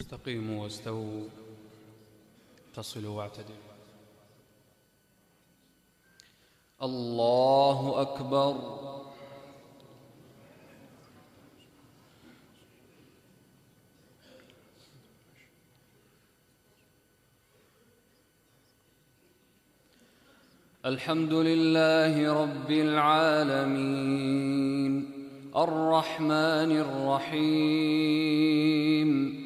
استقيموا واستووا. تصلوا واعتدلوا. الله أكبر. الحمد لله رب العالمين. الرحمن الرحيم.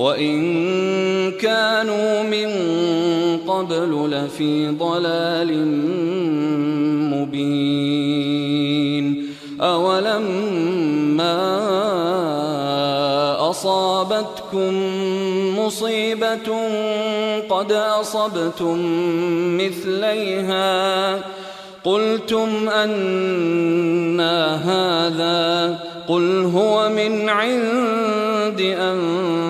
وإن كانوا من قبل لفي ضلال مبين. أولما أصابتكم مصيبة قد أصبتم مثليها. قلتم أنا هذا قل هو من عند أنفسكم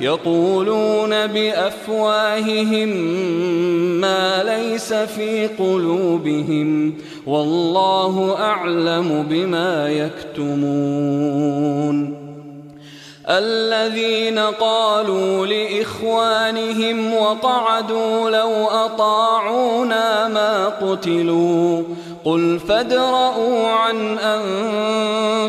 يقولون بأفواههم ما ليس في قلوبهم والله أعلم بما يكتمون. الذين قالوا لإخوانهم وقعدوا لو أطاعونا ما قتلوا قل فادرءوا عن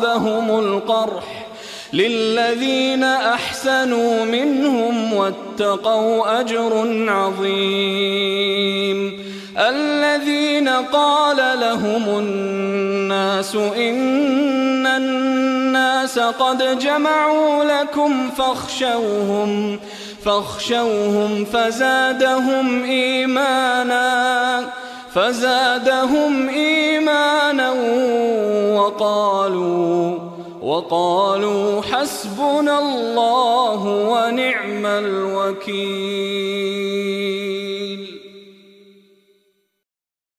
أصابهم القرح للذين أحسنوا منهم واتقوا أجر عظيم. الذين قال لهم الناس إن الناس قد جمعوا لكم فاخشوهم فاخشوهم فزادهم إيمانا. فزادهم إيمانا وقالوا وقالوا حسبنا الله ونعم الوكيل.